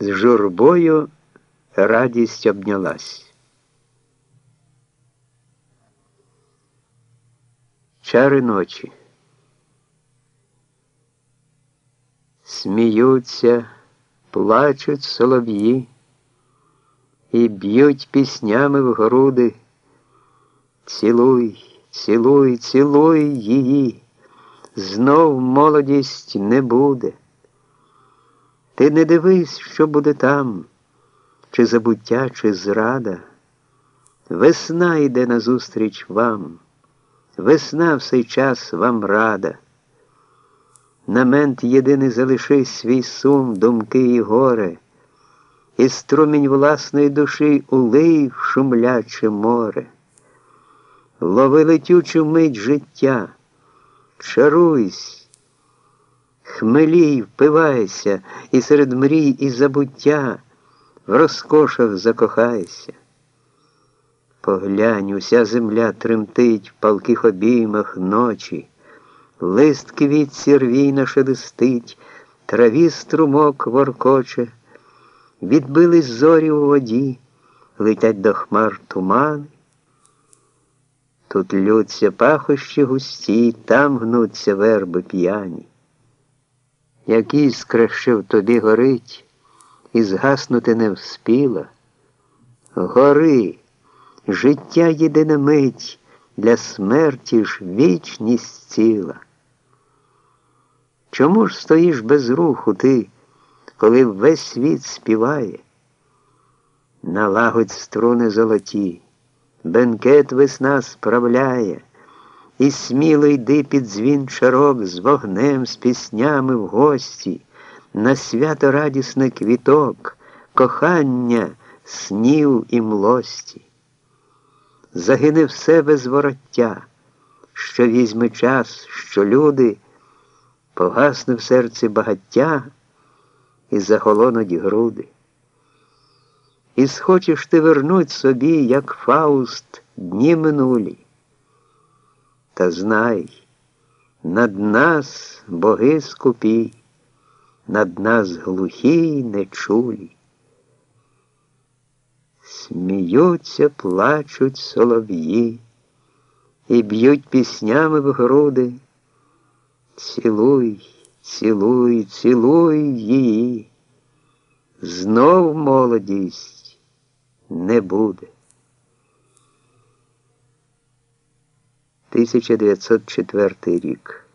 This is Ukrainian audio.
з журбою радість обнялась. Чари ночі. Сміються, плачуть солов'ї і б'ють піснями в груди. Цілуй, цілуй, цілуй її, знов молодість не буде. Ти не дивись, що буде там, чи забуття, чи зрада. Весна йде назустріч вам, весна в цей час вам рада. На мент єдиний залиши свій сум, думки і горе, і струмінь власної душі улий в шумляче море. Лови летючу мить життя, чаруйсь. Хмелій, впивайся, і серед мрій і забуття в розкошах закохайся. Поглянь, уся земля тремтить в палких обіймах ночі, лист квітці рвійно шелестить, траві струмок воркоче, відбились зорі у воді, летять до хмар тумани. Тут лються пахощі густі, там гнуться верби п'яні як іскра, що в тобі горить, і згаснути не вспіла. Гори, життя єдина мить, для смерті ж вічність ціла. Чому ж стоїш без руху ти, коли весь світ співає? Налагодь струни золоті, бенкет весна справляє. І сміло йди під дзвін чарок з вогнем, з піснями в гості, на свято радісне квіток, кохання, снів і млості. Загине все без вороття, що візьме час, що люди, погасне в серці багаття і захолонуть груди. І схочеш ти вернуть собі, як Фауст, дні минулі. Та знай, над нас боги скупі, над нас глухі й нечулі. Сміються, плачуть солов'ї і б'ють піснями в груди. Цілуй, цілуй, цілуй її, знов молодість не буде. 1904 рік.